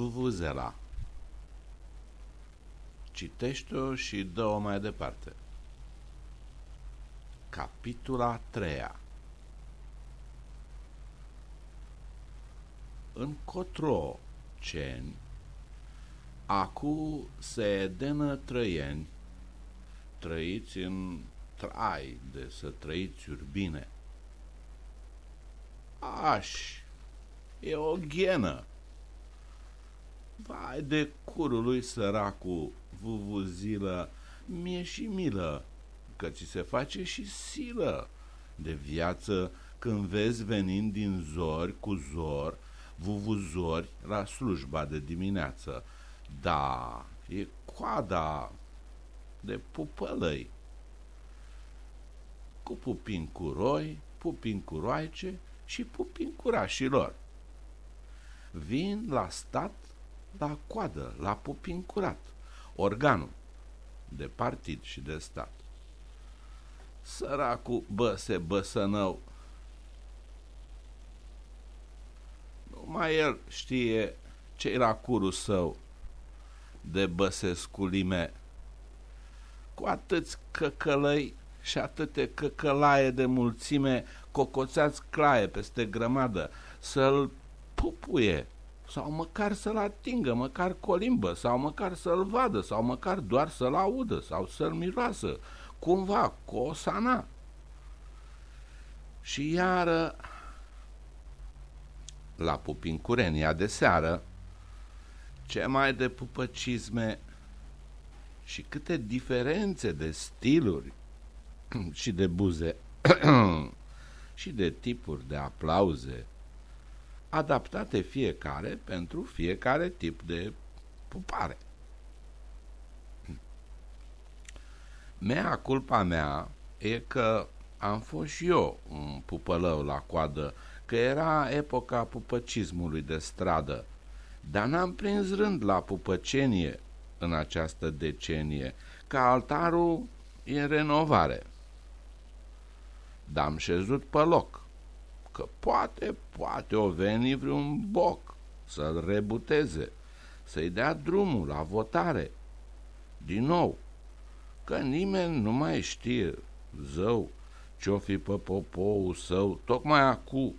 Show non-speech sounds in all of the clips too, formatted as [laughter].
Vuvuzela Citește-o și dă-o mai departe. Capitula 3 Încotro, ceni, acu se denă trăieni, trăiți în trai de să trăiți bine. Aș, e o ghenă. Vai de curul lui săracul, vuvuzilă, mie și milă, că ți se face și silă de viață când vezi venind din zori cu zor, vuvuzori la slujba de dimineață. Da, e coada de pupălăi. Cu pupin cu roi, pupin cu roaice și pupin cu rașilor. Vin la stat, la coadă, la pupin curat, organul de partid și de stat. Săracul băse băsănău. Numai el știe ce la curul său de băsesculime cu atâți căcălăi și atâte căcălaie de mulțime cocoțați claie peste grămadă, să-l pupuie sau măcar să-l atingă, măcar colimbă, sau măcar să-l vadă, sau măcar doar să-l audă, sau să-l miroasă, cumva, cu o sana. Și iară, la pupincurenia de seară, ce mai de pupăcisme și câte diferențe de stiluri [clears throat] și de buze [clears throat] și de tipuri de aplauze adaptate fiecare pentru fiecare tip de pupare. Mea culpa mea e că am fost și eu un pupălău la coadă, că era epoca pupăcismului de stradă, dar n-am prins rând la pupăcenie în această decenie, că altarul e în renovare. Dar am șezut pe loc, că poate, poate o veni vreun boc să-l rebuteze, să-i dea drumul la votare. Din nou, că nimeni nu mai știe, zău, ce-o fi pe poporul său, tocmai acu,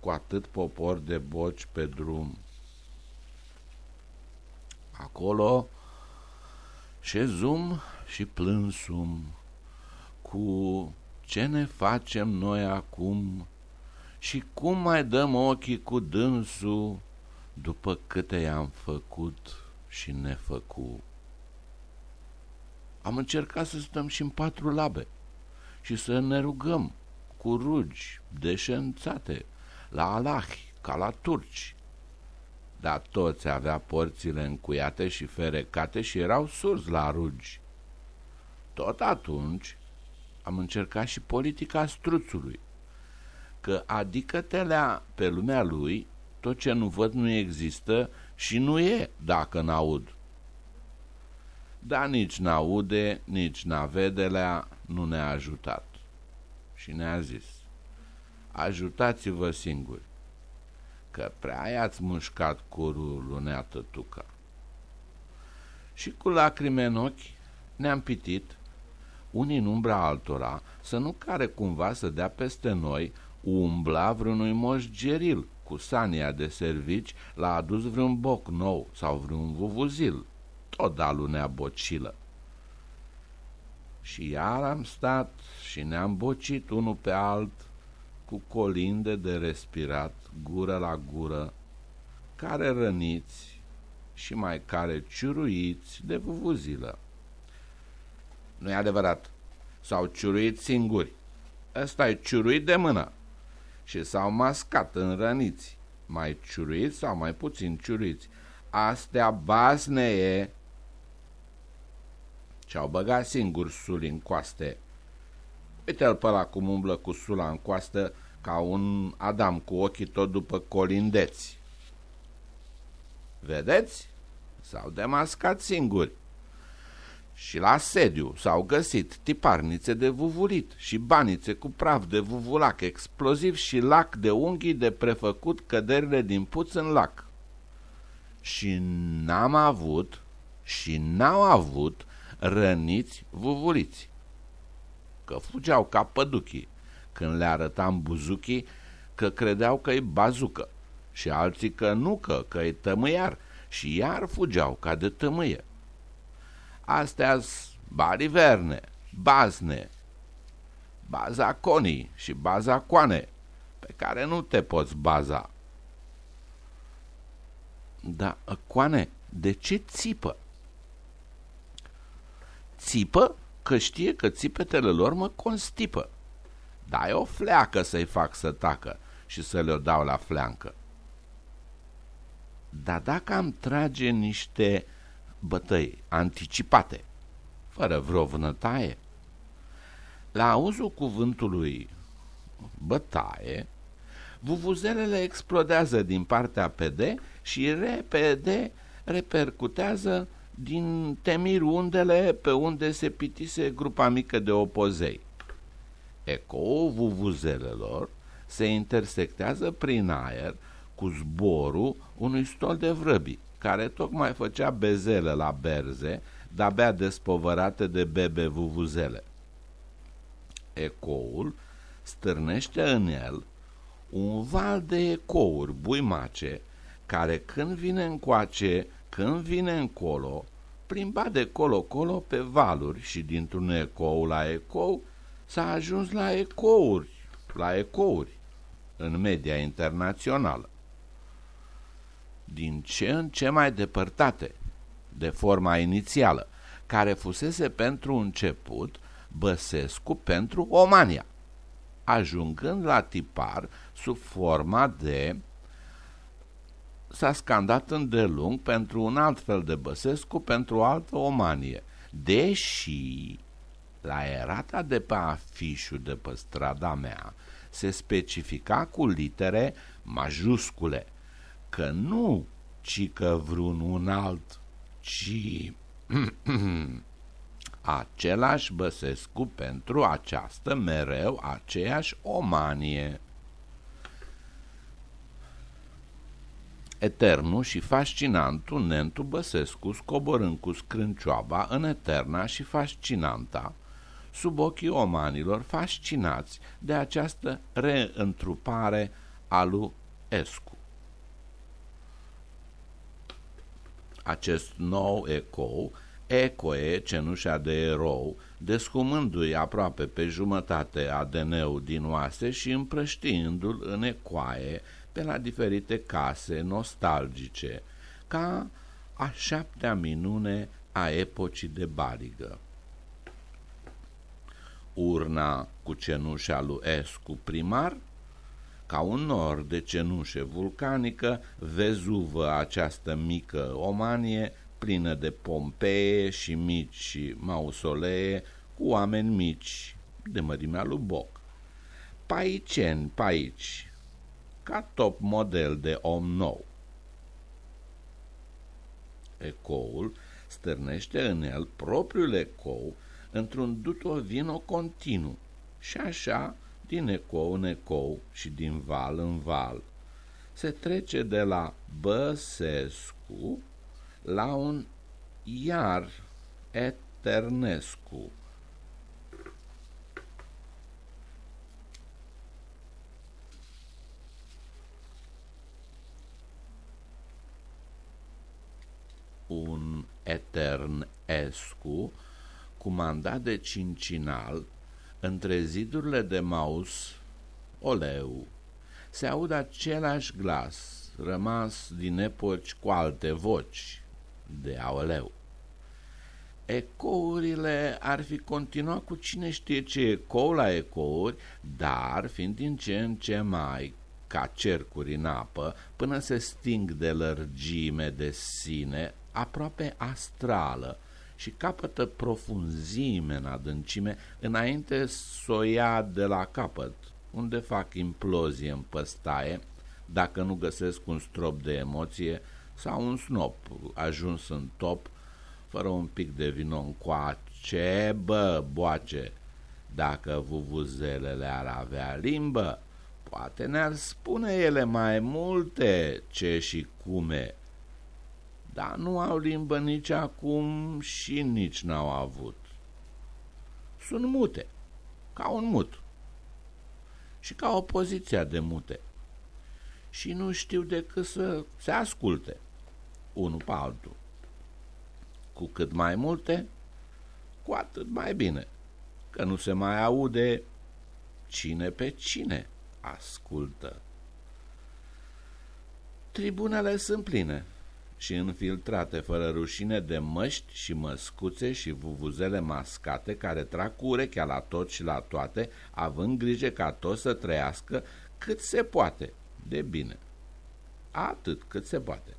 cu atât popor de boci pe drum. Acolo șezum și plânsum cu ce ne facem noi acum și cum mai dăm ochii cu dânsul după câte i-am făcut și nefăcut. Am încercat să stăm și în patru labe și să ne rugăm cu rugi deșențate la alahi ca la turci. Dar toți avea porțile încuiate și ferecate și erau surzi la rugi. Tot atunci am încercat și politica struțului, că adică telea pe lumea lui tot ce nu văd nu există și nu e dacă n-aud. Dar nici n-aude, nici n-avedelea nu ne-a ajutat. Și ne-a zis, ajutați-vă singuri, că prea i-ați mușcat curul lunea tătuca. Și cu lacrime în ochi ne-am pitit, unii în umbra altora, să nu care cumva să dea peste noi umbla vreunui moș geril cu sania de servici l-a adus vreun boc nou sau vreun vuvuzil, tot da lunea bocilă. Și iar am stat și ne-am bocit unul pe alt cu colinde de respirat, gură la gură, care răniți și mai care ciuruiți de vuvuzilă. Nu-i adevărat, s-au ciuruit singuri. Ăsta e ciuruit de mână și s-au mascat în răniți, mai ciuruiți sau mai puțin ciuruiți. Astea basnee ce-au băgat singur suli în coaste. Uite-l pe ăla cum umblă cu sula în coastă ca un Adam cu ochii tot după colindeți. Vedeți? S-au demascat singuri. Și la sediu s-au găsit tiparnițe de vuvulit și banițe cu praf de vuvulac exploziv și lac de unghii de prefăcut căderile din puț în lac. și n-am avut și n-au avut răniți vuvuliți. Că fugeau ca păduchii când le arătam buzuchii că credeau că e bazucă și alții că nu că, că e tămâiar și iar fugeau ca de tămâie. Astea bariverne, bazne, baza conii și baza coane, pe care nu te poți baza. Da, coane, de ce țipă? Țipă că știe că țipetele lor mă constipă. Dai o fleacă să-i fac să tacă și să le-o dau la fleancă. Dar dacă am trage niște bătăi anticipate, fără vreo vânătaie, la auzul cuvântului bătaie, vuvuzelele explodează din partea PD și repede repercutează din temir undele pe unde se pitise grupa mică de opozei. Ecoul vuvuzelelor se intersectează prin aer cu zborul unui stol de vrăbi, care tocmai făcea bezele la berze, de-abia despovărate de bebe vuvuzele. Ecoul stârnește în el un val de ecouri buimace, care când vine încoace, când vine încolo, plimba de colo-colo pe valuri și dintr-un ecou la ecou s-a ajuns la ecouri, la ecouri în media internațională. Din ce în ce mai depărtate de forma inițială, care fusese pentru început Băsescu pentru Omania, ajungând la tipar sub forma de s-a scandat îndelung pentru un alt fel de Băsescu pentru o altă Omanie, deși la erata de pe afișul de pe strada mea se specifica cu litere majuscule că nu ci că vreun un alt, ci [clears throat] același Băsescu pentru această mereu aceeași omanie. Eternul și fascinantul Nentu Băsescu scoborând cu scrâncioaba în eterna și fascinanta, sub ochii omanilor fascinați de această reîntrupare a lui Escu. Acest nou ecou ecoe cenușa de erou, descumându-i aproape pe jumătate ADN-ul din oase și împrăștiindu-l în ecoaie pe la diferite case nostalgice, ca a șaptea minune a epocii de barigă urna cu cenușa lui Escu primar, ca un nor de cenușe vulcanică, vezuvă această mică omanie, plină de pompee și mici mausolee, cu oameni mici, de mărimea lui Boc. Paiceni, paici, ca top model de om nou. Ecoul stârnește în el propriul ecou într-un duto-vino continuu și așa, din ecou în ecou și din val în val, se trece de la Băsescu la un iar Eternescu. Un Eternescu mandat de cincinal, între zidurile de maus, oleu, se aud același glas, rămas din epoci cu alte voci, de aoleu. Ecourile ar fi continuat cu cine știe ce ecou la ecouri, dar fiind din ce în ce mai ca cercuri în apă, până se sting de lărgime de sine, aproape astrală, și capătă profunzime în adâncime înainte să o ia de la capăt, unde fac implozie în păstaie, dacă nu găsesc un strop de emoție sau un snop ajuns în top, fără un pic de vino în coace, bă, boace, dacă vuvuzelele ar avea limbă, poate ne-ar spune ele mai multe ce și cume dar nu au limbă nici acum și nici n-au avut. Sunt mute, ca un mut și ca opoziția de mute. Și nu știu decât să se asculte unul pe altul. Cu cât mai multe, cu atât mai bine, că nu se mai aude cine pe cine ascultă. Tribunele sunt pline și infiltrate fără rușine de măști și măscuțe și vuvuzele mascate care trag cu urechea la tot și la toate, având grijă ca toți să trăiască cât se poate de bine. Atât cât se poate.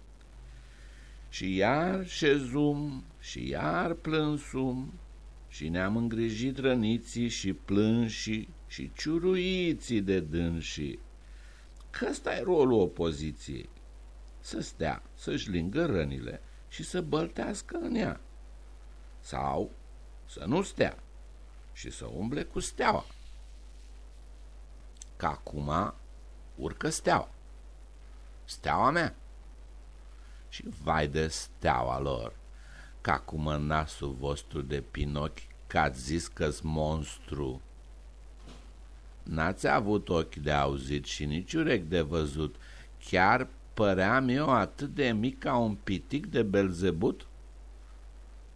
Și iar șezum și iar plânsum și ne-am îngrijit răniții și plânși și ciuruiții de dânsii. Că ăsta e rolul opoziției să stea, să-și lingă rănile și să băltească în ea. Sau să nu stea și să umble cu steaua. Că acum urcă steaua. Steaua mea. Și vai de steaua lor, că acum în nasul vostru de pinochi că ați zis că monstru. N-ați avut ochi de auzit și nici urechi de văzut, chiar păream eu atât de mic ca un pitic de belzebut?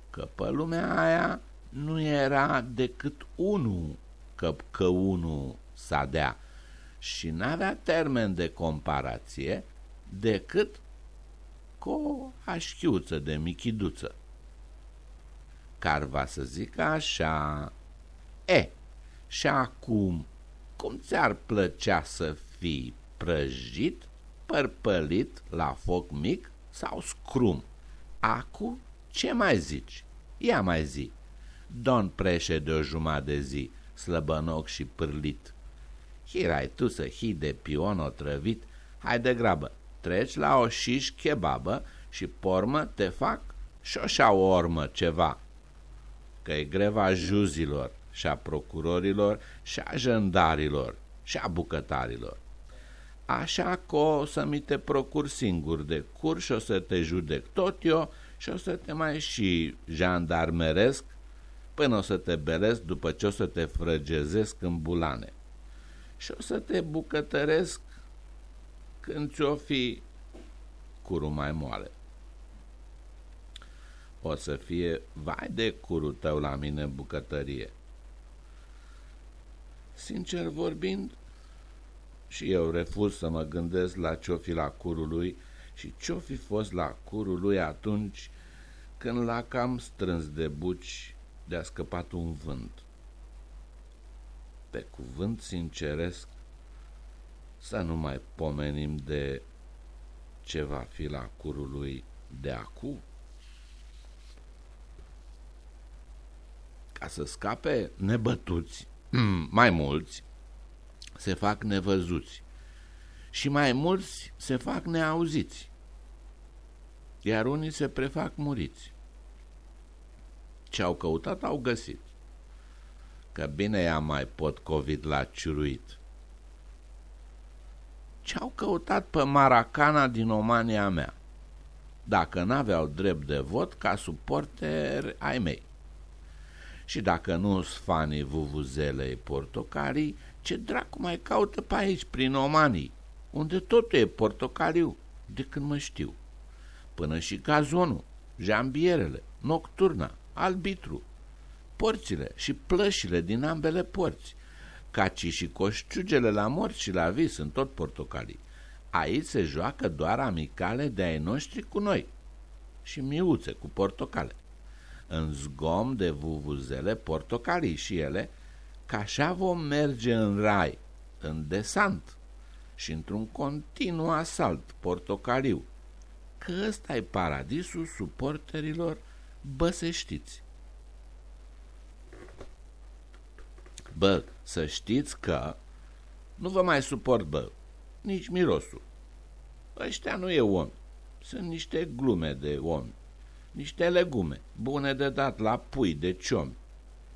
Că pe lumea aia nu era decât unul că, că unul s-a dea și n-avea termen de comparație decât cu o așchiuță de michiduță. Car va să zic așa, e, și acum, cum ți-ar plăcea să fii prăjit părpălit la foc mic sau scrum. Acu, ce mai zici? Ia mai zi. Don preșe de o jumătate de zi, slăbănoc și pârlit. Hirai tu să hi de pion otrăvit, hai de grabă, treci la o șiș kebabă și pormă te fac și așa o ormă ceva. Că e greva juzilor și a procurorilor și a jandarilor și a bucătarilor. Așa că o să mi te procur singur de cur și o să te judec tot eu și o să te mai și jandarmeresc până o să te beresc după ce o să te frăgezesc în bulane. Și o să te bucătăresc când ți-o fi curul mai moale. O să fie vai de curul tău la mine în bucătărie. Sincer vorbind, și eu refuz să mă gândesc la ce-o fi la curul lui și ce-o fi fost la curul lui atunci când l-a cam strâns de buci de-a scăpat un vânt. Pe cuvânt sinceresc, să nu mai pomenim de ce va fi la curul lui de acu. Ca să scape nebătuți, [clears throat] mai mulți, se fac nevăzuți și mai mulți se fac neauziți, iar unii se prefac muriți. Ce au căutat, au găsit. Că bine i-a mai COVID la ciuruit. Ce-au căutat pe Maracana din Omania mea, dacă n-aveau drept de vot ca suporteri ai mei. Și dacă nu-s fanii vuvuzelei portocarii, ce dracu mai caută pe aici, prin Omanii, unde totul e portocaliu, de când mă știu. Până și gazonul, jambierele, nocturna, albitru, porțile și plășile din ambele porți, caci și coșciugele la mort și la vis sunt tot portocalii. Aici se joacă doar amicale de ai noștri cu noi și miuțe cu portocale. În zgom de vuvuzele portocalii și ele, că așa vom merge în rai, în desant și într-un continuu asalt portocaliu, că ăsta e paradisul suporterilor băseștiți. Bă, să știți că nu vă mai suport, bă, nici mirosul. Ăștia nu e om, sunt niște glume de om, niște legume, bune de dat la pui de ciomi.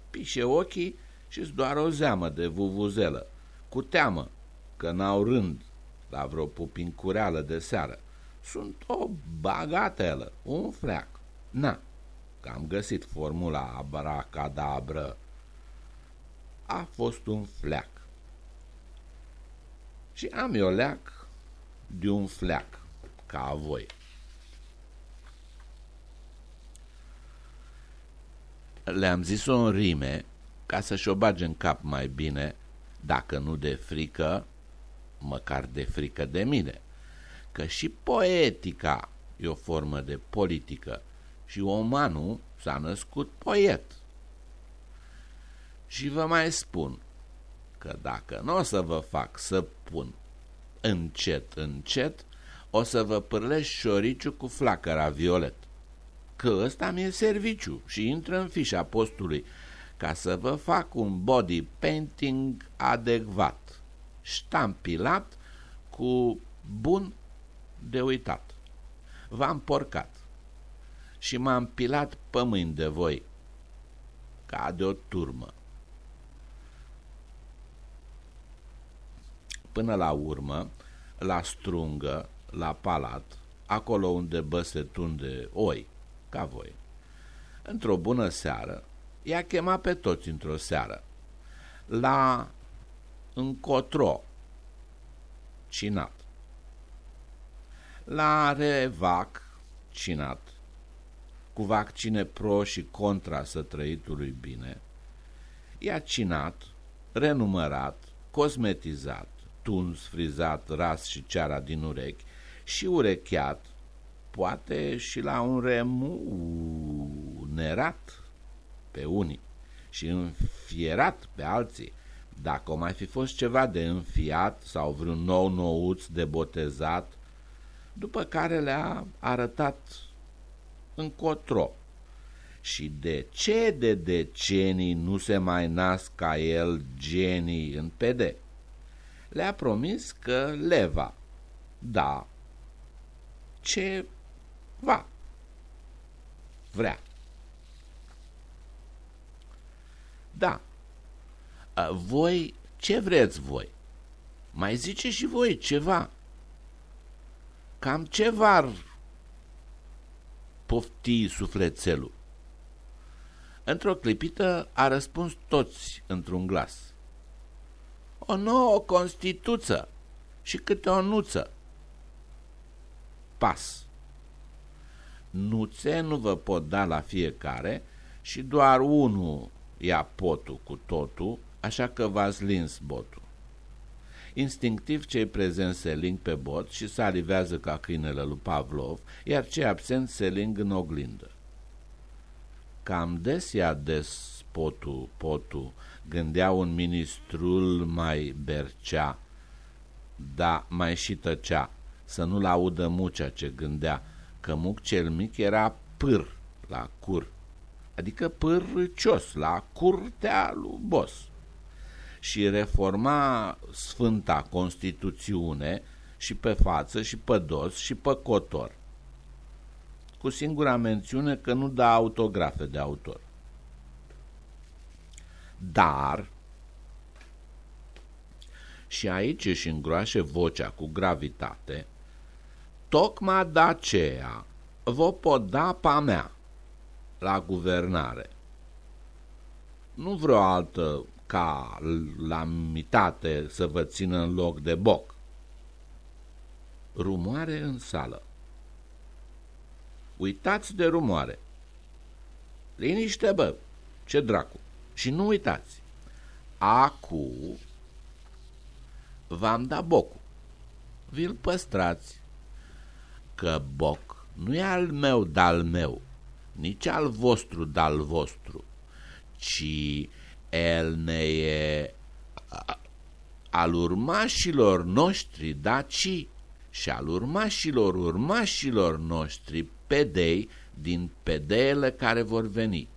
Pișe ochii și doar o zeamă de vuvuzelă, cu teamă că n-au rând la vreo pupincureală de seară, sunt o bagatelă, un fleac. Na, că am găsit formula abracadabră. A fost un fleac. Și am eu leac de un fleac, ca voi. Le-am zis-o în rime ca să-și o bage în cap mai bine, dacă nu de frică, măcar de frică de mine. Că și poetica e o formă de politică și omanul s-a născut poet. Și vă mai spun că dacă nu o să vă fac să pun încet, încet, o să vă pârlești șoriciu cu flacăra violet. Că ăsta mi-e serviciu și intră în fișa postului ca să vă fac un body painting adecvat, ștampilat cu bun de uitat. V-am porcat și m-am pilat pămâni de voi ca de o turmă. Până la urmă, la strungă, la palat, acolo unde băse tunde oi, ca voi. Într-o bună seară, i-a chemat pe toți într-o seară, la încotro, cinat, la revac, cinat, cu vaccine pro și contra sătrăitului bine, i-a cinat, renumărat, cosmetizat, tuns, frizat, ras și ceara din urechi și urecheat, poate și la un remunerat pe unii și înfierat pe alții, dacă o mai fi fost ceva de înfiat sau vreun nou nouț de botezat, după care le-a arătat încotro. Și de ce de decenii nu se mai nasc ca el genii în PD? Le-a promis că le va. Da. Ce va. Vrea. Da. Voi, ce vreți voi? Mai zice și voi ceva. Cam ceva pofti sufletelul. Într-o clipită a răspuns toți într-un glas. O nouă constituță și câte o nuță. Pas. Nuțe nu vă pot da la fiecare și doar unul ia potul cu totul, așa că v-ați lins botul. Instinctiv cei prezenți se ling pe bot și salivează ca câinele lui Pavlov, iar cei absenți se ling în oglindă. Cam des ia des potul, potul, gândea un ministrul mai bercea, da, mai și tăcea, să nu-l audă mucea ce gândea, că muc cel mic era pâr la cur, adică pârcios la curtea lui Bos. Și reforma Sfânta Constituțiune și pe față și pe dos și pe cotor, cu singura mențiune că nu dă autografe de autor. Dar, și aici își îngroașe vocea cu gravitate, tocmai de aceea vă pot da pa mea la guvernare. Nu vreo altă ca la mitate să vă țină în loc de boc. Rumoare în sală. Uitați de rumoare. Liniște, bă, ce dracu. Și nu uitați. Acu v-am dat bocul. Vi-l păstrați. Că boc nu e al meu, dal meu, nici al vostru, dal vostru, ci el ne e al urmașilor noștri daci și al urmașilor urmașilor noștri pedei din pedeele care vor veni.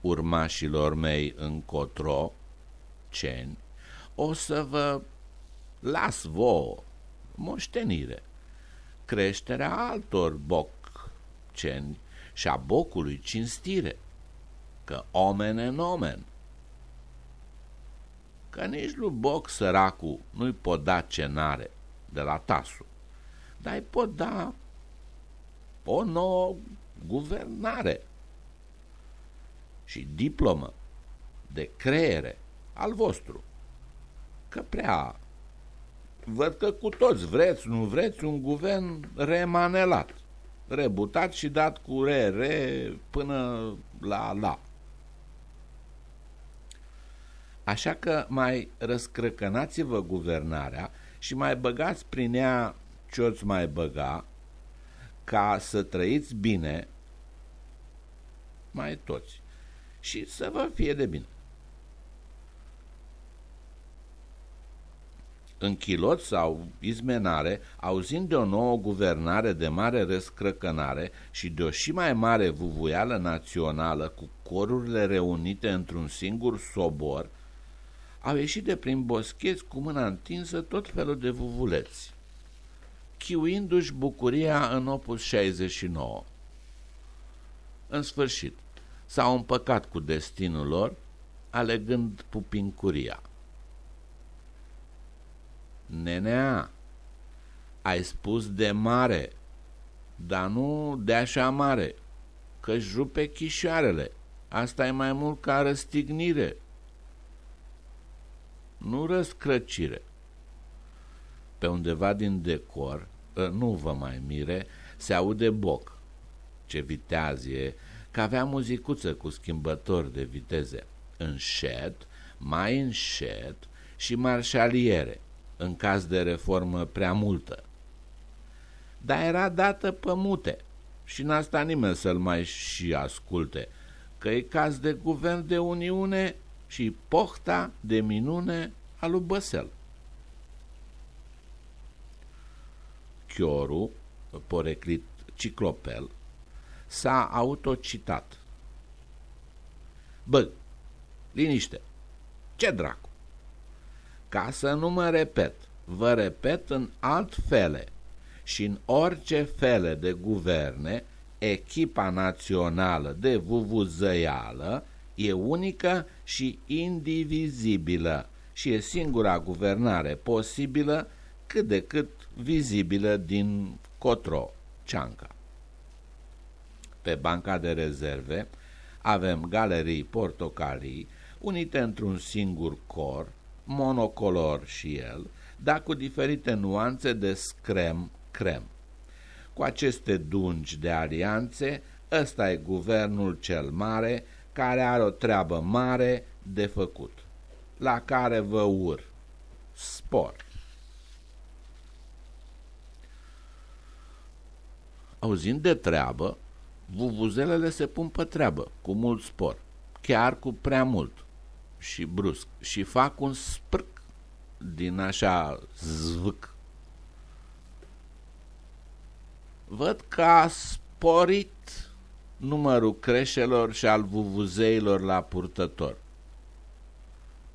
Urmașilor mei încotro, ceni, o să vă las vouă moștenire, creșterea altor boc ceni și a bocului cinstire că omen în omen. Că nici lui Boc săracul nu-i pot da ce n-are, de la TASU, dar îi pot da o nouă guvernare și diplomă de creiere al vostru. Că prea văd că cu toți vreți, nu vreți, un guvern remanelat, rebutat și dat cu re, re până la la. Așa că mai răscrăcănați-vă guvernarea și mai băgați prin ea ce-oți mai băga ca să trăiți bine mai toți și să vă fie de bine. În chilot sau izmenare, auzind de o nouă guvernare de mare răscrăcănare și de o și mai mare vuvuială națională cu corurile reunite într-un singur sobor, au ieșit de prin boscheți cu mâna întinsă tot felul de vuvuleți, chiuindu-și bucuria în opus 69. În sfârșit, s-au împăcat cu destinul lor, alegând pupincuria. Nenea, ai spus de mare, dar nu de așa mare, că-și rupe chișoarele. Asta e mai mult ca răstignire, nu răscrăcire. Pe undeva din decor, ă, nu vă mai mire, se aude boc. Ce viteazie, că avea muzicuță cu schimbători de viteze. Înșet, mai înșet și marșaliere în caz de reformă prea multă. Dar era dată pe mute și n-a stat nimeni să-l mai și asculte, că e caz de guvern de Uniune și pohta de minune a lui Băsel. Chioru, poreclit ciclopel, s-a autocitat. Bă, liniște, ce dracu? Ca să nu mă repet, vă repet în alt fele și în orice fele de guverne, echipa națională de vuvuzăială e unică și indivizibilă și e singura guvernare posibilă cât de cât vizibilă din Cotro, Ceanca. Pe banca de rezerve avem galerii portocalii unite într-un singur cor, monocolor și el, dar cu diferite nuanțe de screm-crem. Cu aceste dungi de alianțe, ăsta e guvernul cel mare care are o treabă mare de făcut, la care vă ur. Spor. Auzind de treabă, vuvuzelele se pun pe treabă, cu mult spor, chiar cu prea mult și brusc, și fac un sprc din așa zvâc. Văd că a sporit numărul creșelor și al vuvuzeilor la purtător.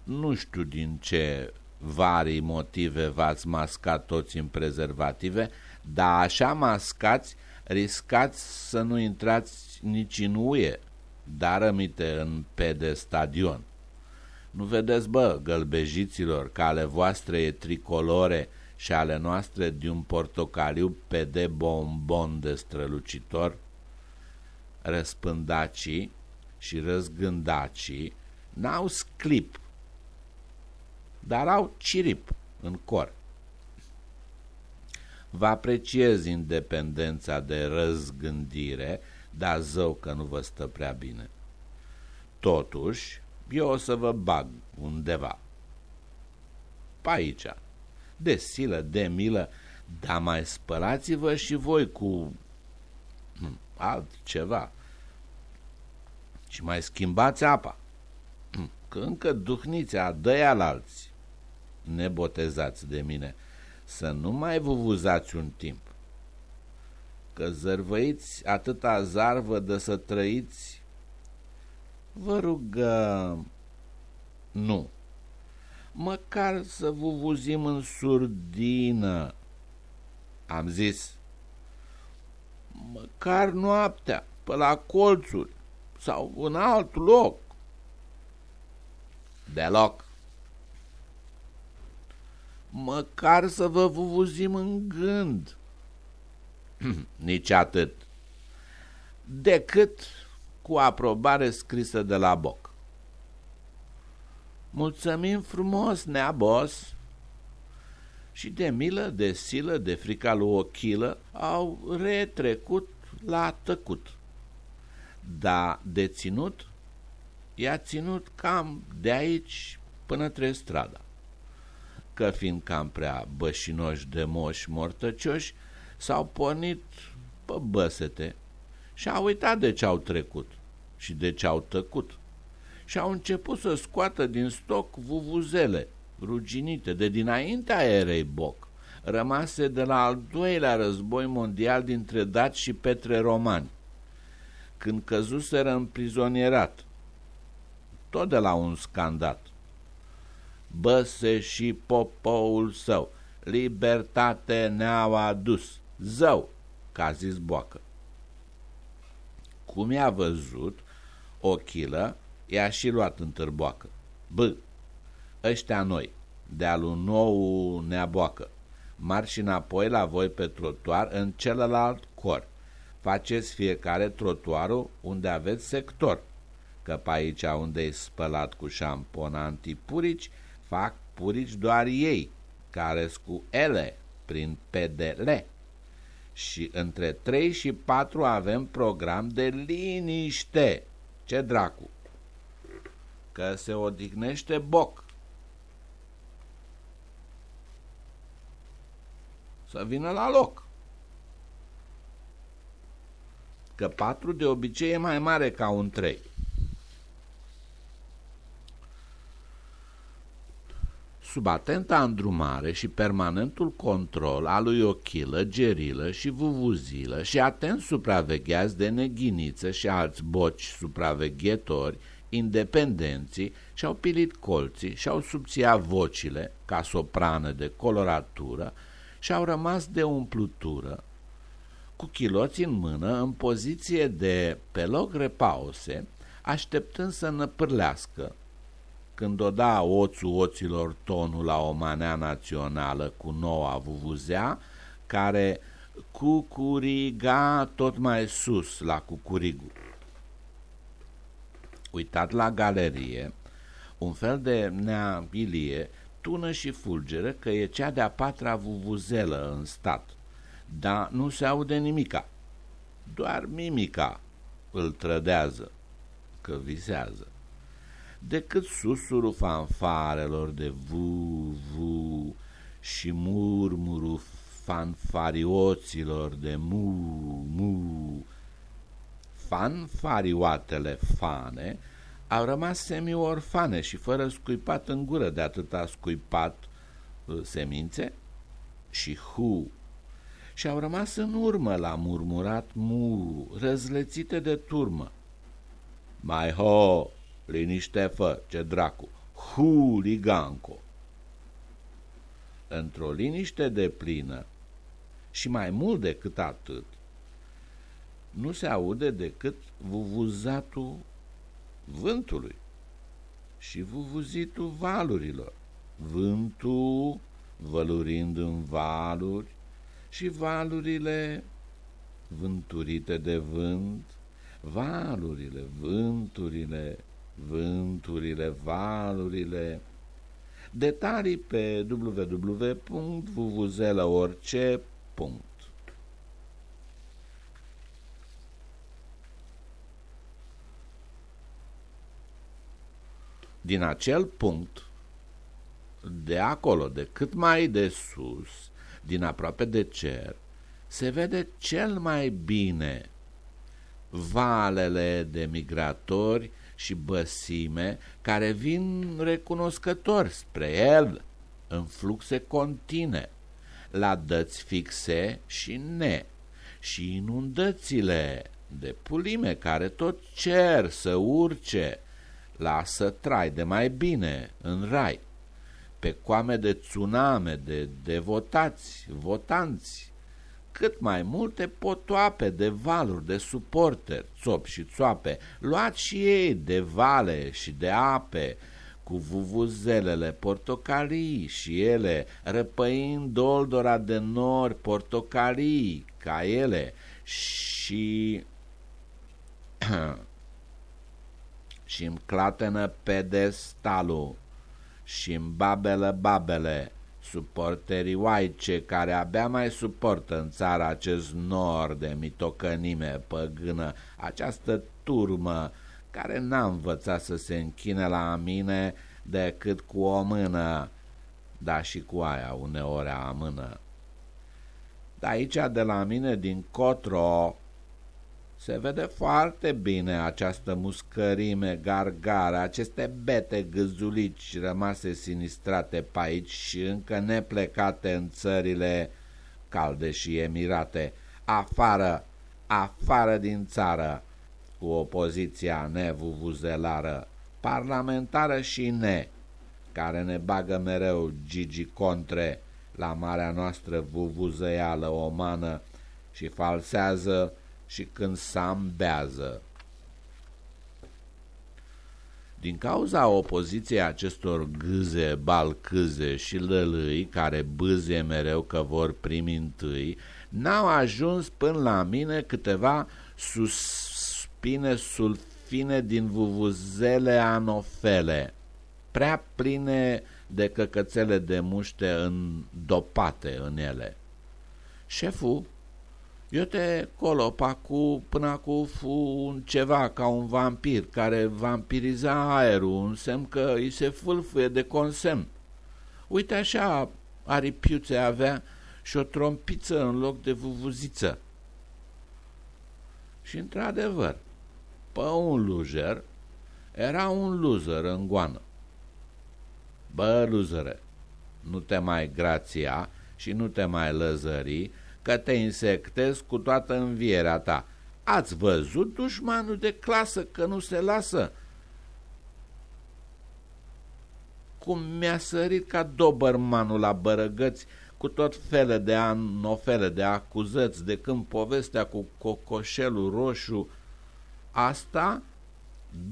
Nu știu din ce vari motive v-ați mascat toți în prezervative, dar așa mascați riscați să nu intrați nici în uie, dar rămite în pe stadion. Nu vedeți, bă, gălbejiților, că ale voastre e tricolore și ale noastre de un portocaliu pe de bombon de strălucitor? Răspândacii și răzgândacii n-au sclip, dar au cirip în cor. Vă apreciez independența de răzgândire, dar zău că nu vă stă prea bine. Totuși, eu o să vă bag undeva. Pe aici, de silă, de milă, dar mai spălați-vă și voi cu hm, altceva. Și mai schimbați apa, hm, că încă duhniți a dăia la alții. Nebotezați de mine, să nu mai vuvuzați un timp, că zărvăiți atâta zarvă de să trăiți, vă rugăm, nu, măcar să vuvuzim în surdină, am zis, măcar noaptea, pe la colțuri sau în alt loc. Deloc măcar să vă vuvuzim în gând. [laughs] Nici atât. Decât cu aprobare scrisă de la boc. Mulțumim frumos, neabos! Și de milă, de silă, de frica lui Ochilă au retrecut la tăcut. Dar de ținut, i-a ținut cam de aici până tre strada. Că fiind cam prea bășinoși de moși mortăcioși, s-au pornit pe băsete și au uitat de ce au trecut și de ce au tăcut și au început să scoată din stoc vuvuzele ruginite de dinaintea erei Boc, rămase de la al doilea război mondial dintre daci și petre romani, când căzuseră în prizonierat, tot de la un scandat. Băse și popoul său, libertate ne-au adus, zău, ca zis boacă. Cum i-a văzut, ochilă i-a și luat în târboacă. B, ăștia noi, de-a lui nou neaboacă, marși înapoi la voi pe trotuar în celălalt cor. Faceți fiecare trotuarul unde aveți sector, că pe aici unde e spălat cu șampon antipurici, fac purici doar ei, care cu ele, prin PDL. Și între 3 și 4 avem program de liniște. Ce dracu! Că se odihnește boc. Să vină la loc. Că 4 de obicei e mai mare ca un 3. Sub atenta îndrumare și permanentul control al lui Ochilă, Gerilă și Vuvuzilă și atent supravegheați de Neghiniță și alți boci supraveghetori, independenții și-au pilit colții și-au subțiat vocile, ca soprană de coloratură, și-au rămas de umplutură, cu chiloți în mână, în poziție de pe loc repause, așteptând să năpârlească, când o da oțul oților tonul la o manea națională cu noua vuvuzea, care cucuriga tot mai sus la cucurigu. Uitat la galerie, un fel de neabilie tună și fulgeră că e cea de-a patra vuvuzelă în stat, dar nu se aude nimica, doar mimica îl trădează, că visează decât susurul fanfarelor de vu-vu și murmurul fanfarioților de mu-mu. Fanfarioatele fane au rămas semi-orfane și fără scuipat în gură de atâta scuipat uh, semințe și hu și au rămas în urmă la murmurat mu, răzlețite de turmă. Mai ho, Liniște fă, ce dracu, huliganco. Într-o liniște de plină și mai mult decât atât, nu se aude decât vuvuzatul vântului și vuvuzitul valurilor. Vântul vălurind în valuri și valurile vânturite de vânt, valurile, vânturile vânturile, valurile. Detalii pe www.vuvuzelaorice.com Din acel punct, de acolo, de cât mai de sus, din aproape de cer, se vede cel mai bine valele de migratori și băsime care vin recunoscători spre el în fluxe continue, la dăți fixe și ne, și inundațiile de pulime care tot cer să urce, lasă trai de mai bine în rai, pe coame de tsuname de devotați, votanți, cât mai multe potoape de valuri de suporteri, țop și țoape, luați și ei de vale și de ape, cu vuvuzelele portocalii și ele, răpăind doldora de nori portocalii ca ele și [clears throat] și-mi clatenă pedestalul și-mi babele babele, suporterii oaice care abia mai suportă în țara acest nor de mitocănime păgână, această turmă care n-a învățat să se închine la mine decât cu o mână, dar și cu aia uneori amână. De aici, de la mine, din Cotro, se vede foarte bine această muscărime gargară, aceste bete gâzulici rămase sinistrate pe aici și încă neplecate în țările calde și emirate, afară, afară din țară, cu opoziția nevuvuzelară, parlamentară și ne, care ne bagă mereu Gigi Contre la marea noastră vuvuzăială omană și falsează și când sambează. Din cauza opoziției acestor gâze, balcâze și lălâi, care bâzie mereu că vor primi întâi, n-au ajuns până la mine câteva suspine sulfine din vuvuzele anofele, prea pline de căcățele de muște îndopate în ele. Șeful eu te colopa cu, până cu un ceva ca un vampir care vampiriza aerul, un semn că îi se fâlfâie de consemn. Uite așa aripiuțe avea și o trompiță în loc de vuvuziță. Și într-adevăr, pe un lujer era un loser în goană. Bă, luzere, nu te mai grația și nu te mai lăzări că te insectezi cu toată învierea ta. Ați văzut dușmanul de clasă că nu se lasă? Cum mi-a sărit ca dobărmanul la bărăgăți cu tot fele de anofele de acuzăți de când povestea cu cocoșelul roșu, asta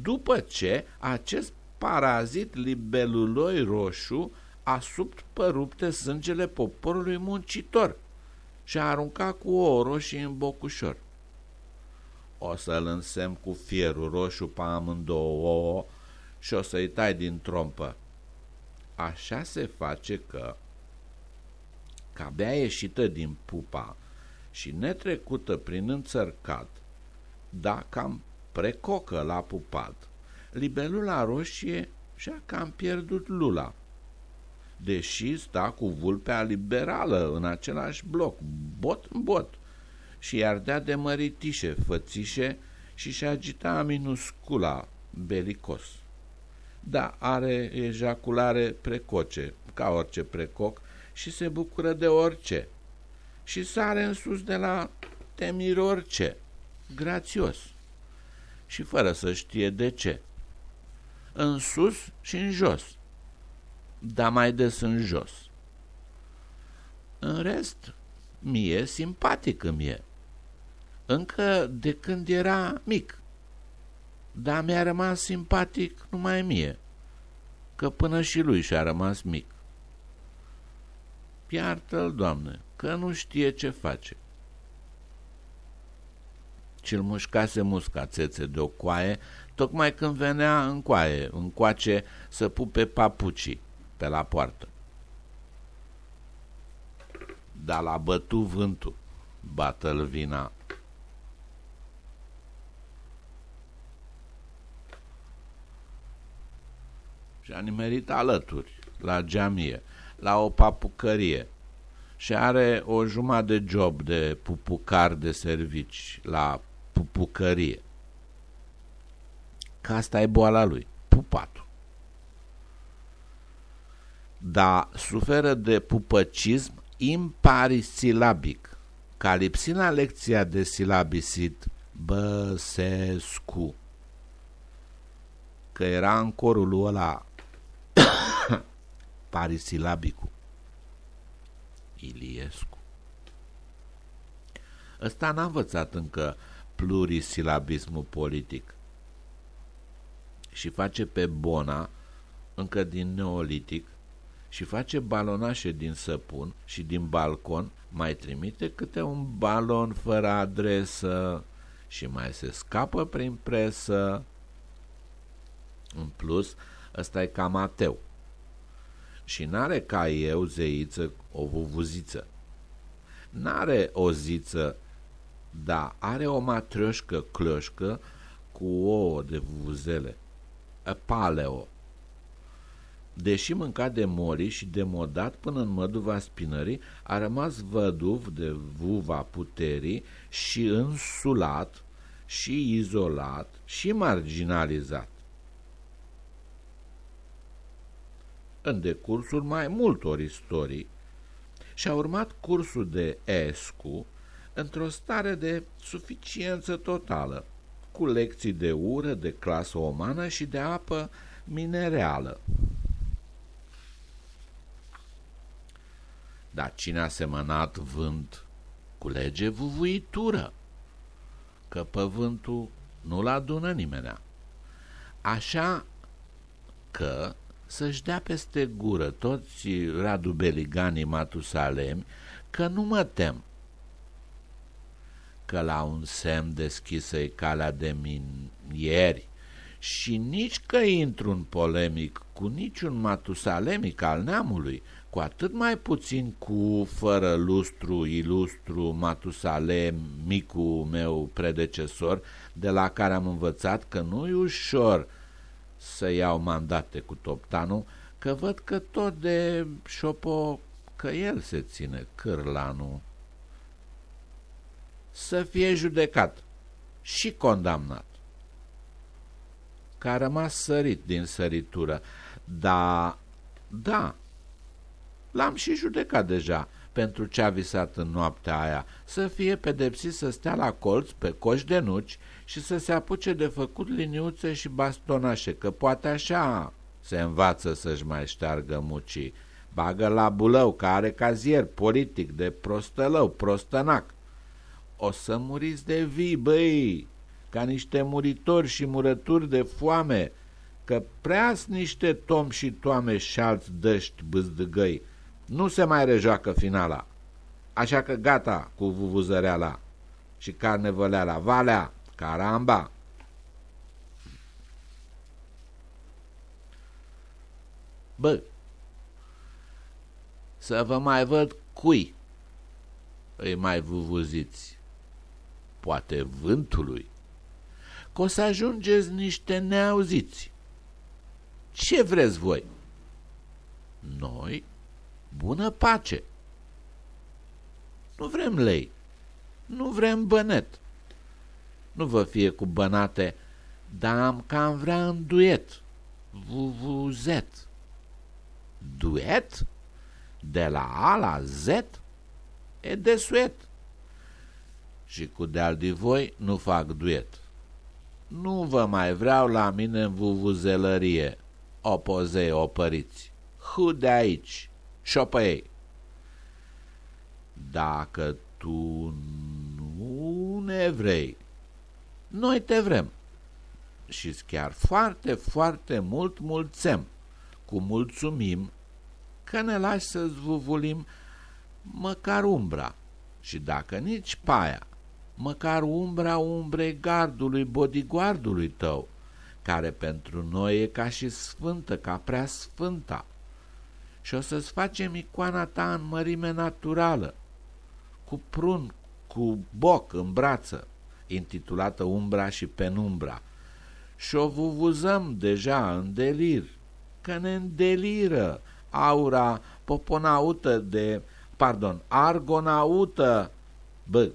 după ce acest parazit libeluloi roșu a subt părupte sângele poporului muncitor și a aruncat cu ouă roșii în bocușor. O să-l însem cu fierul roșu pe amândouă ouă și o să-i tai din trompă. Așa se face că, ca abia ieșită din pupa și netrecută prin înțărcat, da cam precocă la pupat, libelula roșie și-a cam pierdut lula deși sta cu vulpea liberală în același bloc, bot în bot, și ardea de măritișe, fățișe și și agita minuscula belicos. Da, are ejaculare precoce, ca orice precoc, și se bucură de orice. Și sare în sus de la temir orice, grațios. Și fără să știe de ce. În sus și în jos dar mai des în jos. În rest, mie simpatic îmi e. Încă de când era mic. Dar mi-a rămas simpatic numai mie, că până și lui și-a rămas mic. Iartă-l, Doamne, că nu știe ce face. Și-l mușcase musca țețe de o coaie, tocmai când venea în coaie, în coace, să pupe papucii pe la poartă. Dar la bătut vântul, bată-l vina. Și a nimerit alături, la geamie, la o papucărie și are o jumătate de job de pupucar de servici la pupucărie. Că asta e boala lui, pupatul dar suferă de pupăcism imparisilabic, ca lipsina lecția de silabisit Băsescu, că era în corul ăla [coughs] parisilabicul. Iliescu. Ăsta n-a învățat încă plurisilabismul politic și face pe bona încă din neolitic, și face balonașe din săpun și din balcon, mai trimite câte un balon fără adresă și mai se scapă prin presă. În plus, ăsta e cam ateu. Și n-are ca eu, zeiță, o vuvuziță. N-are o ziță, dar are o matrioșcă cloșcă cu ouă de vuvuzele. A paleo deși mânca de mori și demodat până în măduva spinării, a rămas văduv de vuva puterii și însulat și izolat și marginalizat. În decursul mai multor istorii și-a urmat cursul de ESCU într-o stare de suficiență totală, cu lecții de ură, de clasă umană și de apă minereală. Dar cine a semănat vânt, culege vuvuitură, că păvântul nu-l adună nimenea. Așa că să-și dea peste gură toți Radu Beliganii Matusalemi că nu mă tem că la un semn deschisă-i calea de minieri și nici că intru în polemic cu niciun matusalemic al neamului, cu atât mai puțin cu fără lustru, ilustru, Matusalem, micul meu predecesor, de la care am învățat că nu-i ușor să iau mandate cu toptanul, că văd că tot de șopo că el se ține cârlanul. Să fie judecat și condamnat. Că a rămas sărit din săritură, dar, da, L-am și judecat deja pentru ce a visat în noaptea aia, să fie pedepsit să stea la colț pe coș de nuci și să se apuce de făcut liniuțe și bastonașe, că poate așa se învață să-și mai șteargă mucii. Bagă la bulău, care are cazier politic de prostălău, prostănac. O să muriți de vii, băi, ca niște muritori și murături de foame, că preas niște tom și toame și alți dăști bâzdăgăi, nu se mai rejoacă finala. Așa că gata cu vuvuzăreala și carnevăleala. Valea, caramba! Bă, să vă mai văd cui îi mai vuvuziți. Poate vântului. Că o să ajungeți niște neauziți. Ce vreți voi? Noi bună pace. Nu vrem lei, nu vrem bănet. Nu vă fie cu bănate, dar am cam vrea în duet, vuvuzet. Duet? De la A la Z? E de suet. Și cu de-al voi nu fac duet. Nu vă mai vreau la mine în vuvuzelărie, opozei opăriți. Hu de aici! Șopă ei. Dacă tu nu ne vrei, noi te vrem. și chiar foarte, foarte mult mulțem, cu mulțumim că ne lași să zvuvulim măcar umbra și dacă nici paia, măcar umbra umbrei gardului, bodyguardului tău, care pentru noi e ca și sfântă, ca prea sfânta și o să-ți facem icoana ta în mărime naturală, cu prun, cu boc în brață, intitulată Umbra și Penumbra, și o vuvuzăm deja în delir, că ne îndeliră aura poponaută de, pardon, argonaută, bă,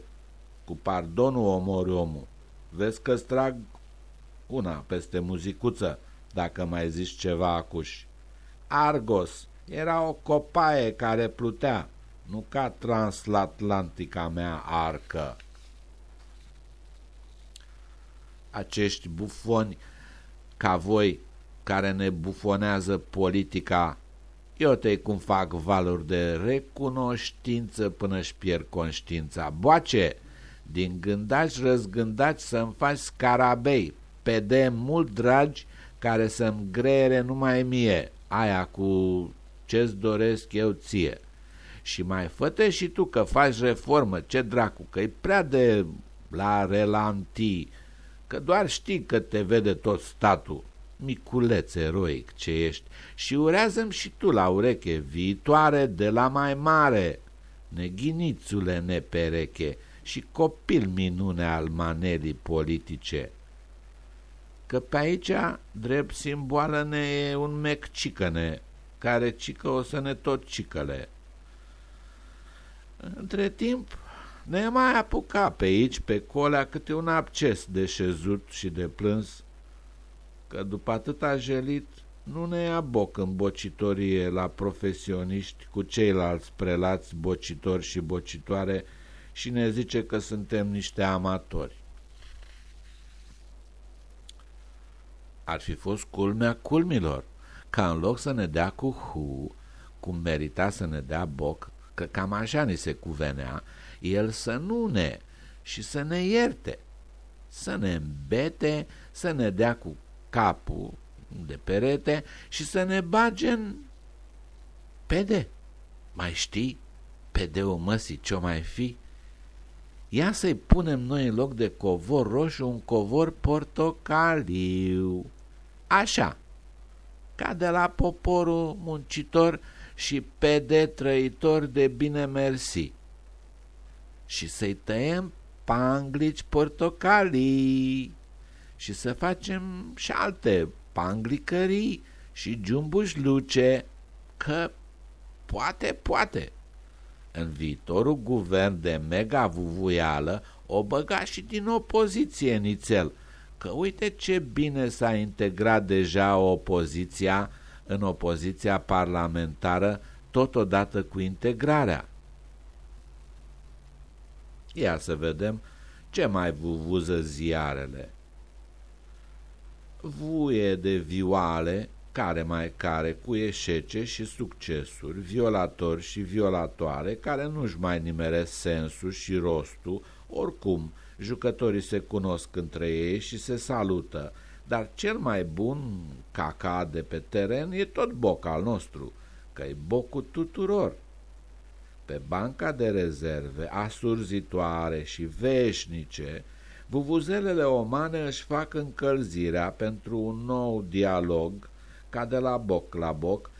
cu pardonul omori omul, vezi că trag una peste muzicuță, dacă mai zici ceva acuși. Argos, era o copaie care plutea, nu ca transatlantica mea arcă. Acești bufoni ca voi care ne bufonează politica, eu te cum fac valuri de recunoștință până își pierd conștiința. Boace, din gândaci răzgândaci să-mi faci scarabei, pe de mult dragi, care să-mi greiere numai mie, aia cu ce-ți doresc eu ție. Și mai fă și tu că faci reformă, ce dracu, că e prea de la relanti, că doar știi că te vede tot statul, miculeț eroic ce ești, și urează și tu la ureche, viitoare de la mai mare, neghinițule nepereche și copil minune al manerii politice. Că pe aici, drept simboală ne e un mec cicăne, care cică o să ne tot cicăle. Între timp, ne mai apuca pe aici, pe colea, câte un acces de șezut și de plâns, că după atâta jelit nu ne ia boc în bocitorie la profesioniști cu ceilalți prelați bocitori și bocitoare și ne zice că suntem niște amatori. Ar fi fost culmea culmilor, ca în loc să ne dea cu hu, cum merita să ne dea boc, că cam așa ni se cuvenea, el să nu ne și să ne ierte, să ne îmbete, să ne dea cu capul de perete și să ne bage în pede. Mai știi? Pedeul măsii ce-o mai fi? Ia să-i punem noi în loc de covor roșu un covor portocaliu. Așa, ca de la poporul muncitor și pede trăitor de bine mersi. Și să-i tăiem panglici portocalii și să facem și alte panglicării și giumbuș luce, că poate, poate. În viitorul guvern de mega vuvuială o băga și din opoziție nițel, că uite ce bine s-a integrat deja opoziția în opoziția parlamentară totodată cu integrarea. Ia să vedem ce mai vuvuză ziarele vuie de vioale, care mai care, cu eșece și succesuri, violatori și violatoare, care nu-și mai nimeresc sensul și rostul, oricum, jucătorii se cunosc între ei și se salută, dar cel mai bun caca de pe teren e tot boc al nostru, că e bocul tuturor. Pe banca de rezerve, asurzitoare și veșnice, Vuvuzelele omane își fac încălzirea pentru un nou dialog, ca de la boc la boc,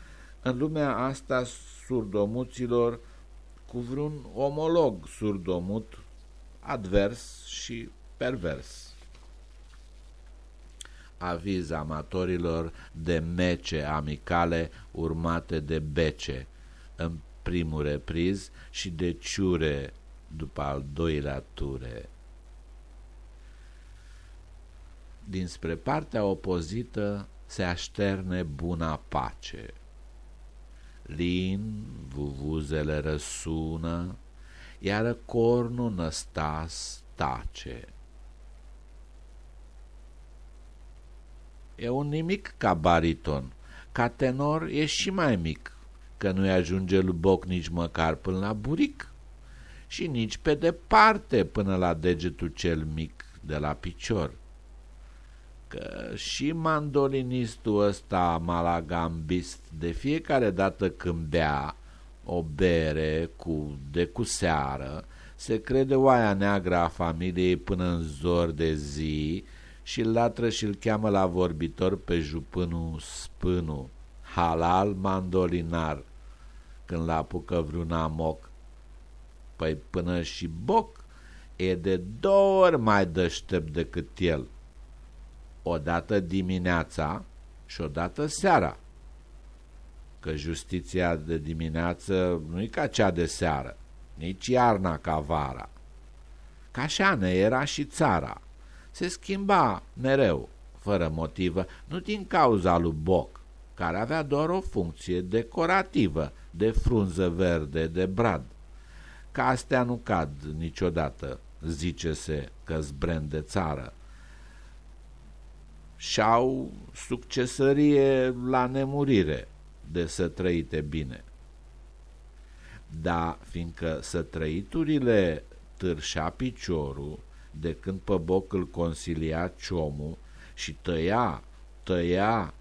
în lumea asta surdomuților cu vreun omolog surdomut, advers și pervers. Aviz amatorilor de mece amicale urmate de bece, în primul repriz și de ciure după al doilea ture dinspre partea opozită se așterne buna pace. Lin, vuvuzele răsună, iar cornul năstas tace. E un nimic ca bariton, ca tenor e și mai mic, că nu-i ajunge lui boc nici măcar până la buric și nici pe departe până la degetul cel mic de la picior că și mandolinistul ăsta malagambist de fiecare dată când bea o bere cu, de cu seară, se crede oaia neagră a familiei până în zor de zi și îl latră și îl cheamă la vorbitor pe jupânul spânu, halal mandolinar, când l-apucă vreun amoc. Păi până și boc e de două ori mai deștept decât el odată dimineața și odată seara. Că justiția de dimineață nu e ca cea de seară, nici iarna ca vara. Ca așa ne era și țara. Se schimba mereu, fără motivă, nu din cauza lui Boc, care avea doar o funcție decorativă de frunză verde de brad. Ca astea nu cad niciodată, zice-se că zbrend de țară, și-au succesărie la nemurire de să trăite bine. Da, fiindcă să trăiturile târșa piciorul de când pe boc îl consilia ciomul și tăia tăia,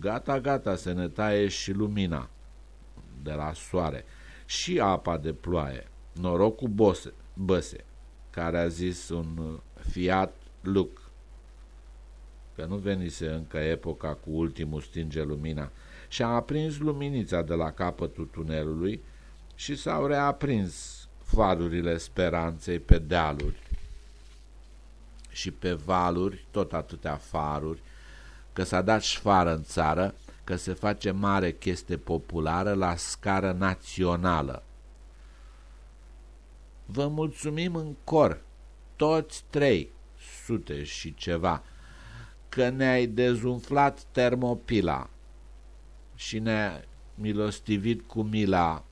gata, gata, se ne taie și lumina de la soare și apa de ploaie. Noroc cu bose, băse, care a zis un fiat Luc, că nu venise încă epoca cu ultimul stinge lumina, și a aprins luminița de la capătul tunelului și s-au reaprins farurile speranței pe dealuri și pe valuri, tot atâtea faruri, că s-a dat șfară în țară, că se face mare chestie populară la scară națională. Vă mulțumim în cor, toți trei, sute și ceva, că ne-ai dezumflat termopila și ne-ai milostivit cu mila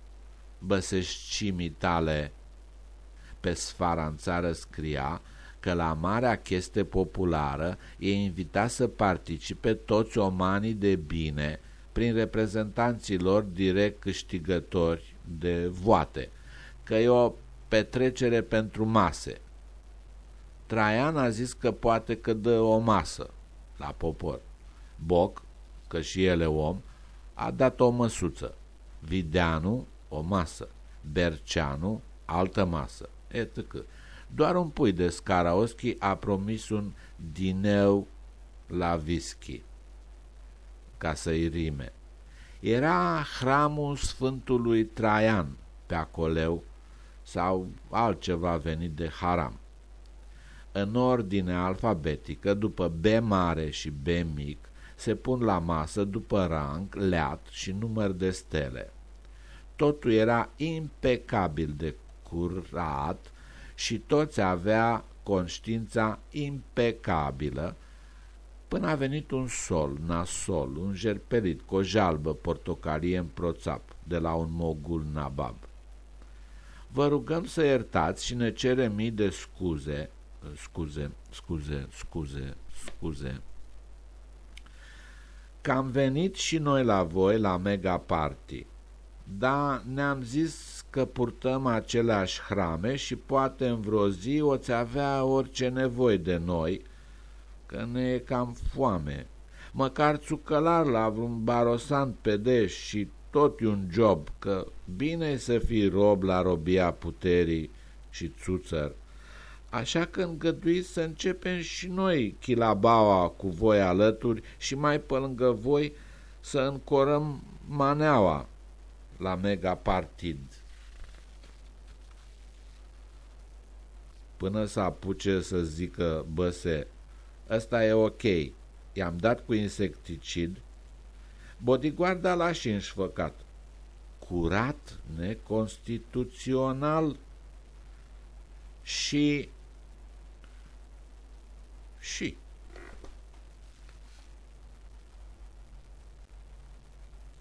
băseșcimii tale. Pe sfara în țară scria că la marea chestie populară e invitat să participe toți omanii de bine prin reprezentanții lor direct câștigători de voate, că e o petrecere pentru mase. Traian a zis că poate că dă o masă la popor. Boc, că și el e om, a dat o măsuță. Videanu o masă, Berceanu, altă masă, etc. Doar un pui de Scaraoschi a promis un dineu la whisky, ca să-i rime. Era hramul Sfântului Traian pe acoleu sau altceva venit de haram. În ordine alfabetică, după B mare și B mic, se pun la masă după rang, leat și număr de stele totul era impecabil de curat și toți avea conștiința impecabilă, până a venit un sol, nasol, un jerpelit cu o jalbă portocalie în proțap, de la un mogul nabab. Vă rugăm să iertați și ne cere mii de scuze, scuze, scuze, scuze, scuze, că am venit și noi la voi la mega party dar ne-am zis că purtăm aceleași hrame și poate în vreo zi o-ți avea orice nevoie de noi, că ne e cam foame. Măcar țucălar la vreun barosant pedeș și tot e un job, că bine e să fii rob la robia puterii și țuțăr. Așa că îngăduiți să începem și noi chilabaua cu voi alături și mai pe lângă voi să încorăm maneaua la mega partid. Până să apuce să zică băse, ăsta e ok, i-am dat cu insecticid, bodyguarda l-a și înșfăcat. Curat, neconstituțional și sheep.